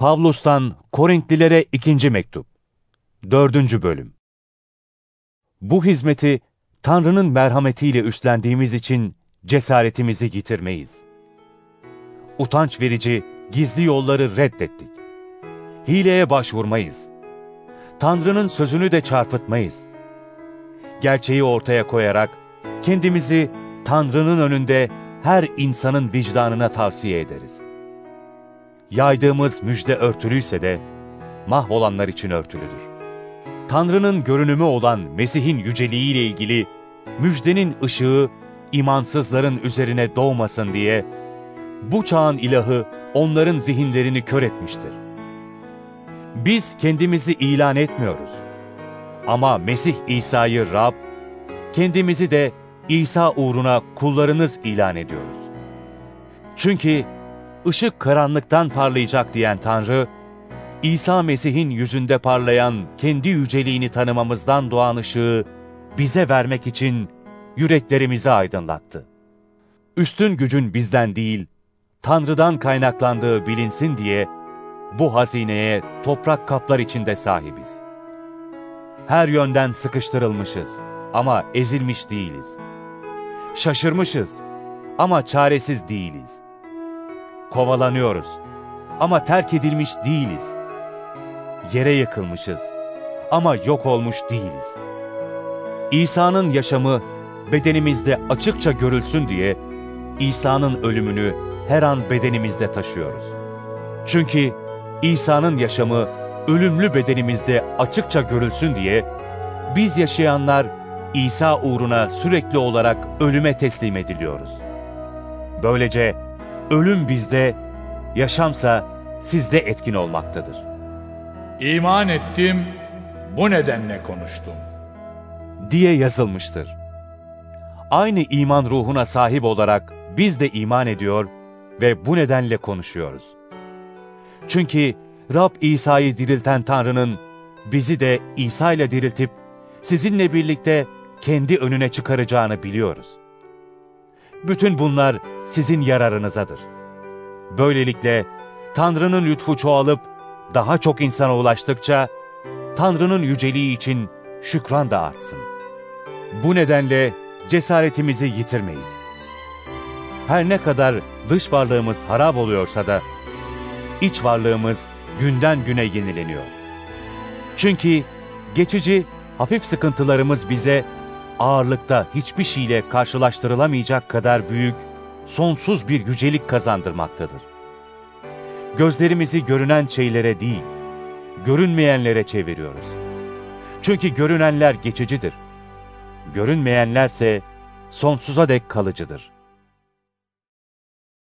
Pavlus'tan Korintlilere ikinci mektup. Dördüncü bölüm. Bu hizmeti Tanrı'nın merhametiyle üstlendiğimiz için cesaretimizi yitirmeyiz. Utanç verici, gizli yolları reddettik. Hileye başvurmayız. Tanrı'nın sözünü de çarpıtmayız. Gerçeği ortaya koyarak kendimizi Tanrı'nın önünde her insanın vicdanına tavsiye ederiz. Yaydığımız müjde örtülüyse de mahvolanlar için örtülüdür. Tanrı'nın görünümü olan Mesih'in yüceliğiyle ilgili müjdenin ışığı imansızların üzerine doğmasın diye bu çağın ilahı onların zihinlerini kör etmiştir. Biz kendimizi ilan etmiyoruz. Ama Mesih İsa'yı Rab, kendimizi de İsa uğruna kullarınız ilan ediyoruz. Çünkü ışık karanlıktan parlayacak diyen Tanrı, İsa Mesih'in yüzünde parlayan kendi yüceliğini tanımamızdan doğan ışığı bize vermek için yüreklerimizi aydınlattı. Üstün gücün bizden değil, Tanrı'dan kaynaklandığı bilinsin diye bu hazineye toprak kaplar içinde sahibiz. Her yönden sıkıştırılmışız ama ezilmiş değiliz. Şaşırmışız ama çaresiz değiliz. Kovalanıyoruz ama terk edilmiş değiliz. Yere yıkılmışız ama yok olmuş değiliz. İsa'nın yaşamı bedenimizde açıkça görülsün diye İsa'nın ölümünü her an bedenimizde taşıyoruz. Çünkü İsa'nın yaşamı ölümlü bedenimizde açıkça görülsün diye biz yaşayanlar İsa uğruna sürekli olarak ölüme teslim ediliyoruz. Böylece ölüm bizde, yaşamsa sizde etkin olmaktadır. İman ettim, bu nedenle konuştum. diye yazılmıştır. Aynı iman ruhuna sahip olarak biz de iman ediyor ve bu nedenle konuşuyoruz. Çünkü Rab İsa'yı dirilten Tanrı'nın bizi de İsa ile diriltip sizinle birlikte kendi önüne çıkaracağını biliyoruz. Bütün bunlar sizin yararınızadır. Böylelikle Tanrı'nın lütfu çoğalıp daha çok insana ulaştıkça Tanrı'nın yüceliği için şükran da artsın. Bu nedenle cesaretimizi yitirmeyiz. Her ne kadar dış varlığımız harap oluyorsa da iç varlığımız günden güne yenileniyor. Çünkü geçici hafif sıkıntılarımız bize ağırlıkta hiçbir şeyle karşılaştırılamayacak kadar büyük, sonsuz bir yücelik kazandırmaktadır. Gözlerimizi görünen şeylere değil, görünmeyenlere çeviriyoruz. Çünkü görünenler geçicidir. Görünmeyenlerse sonsuza dek kalıcıdır.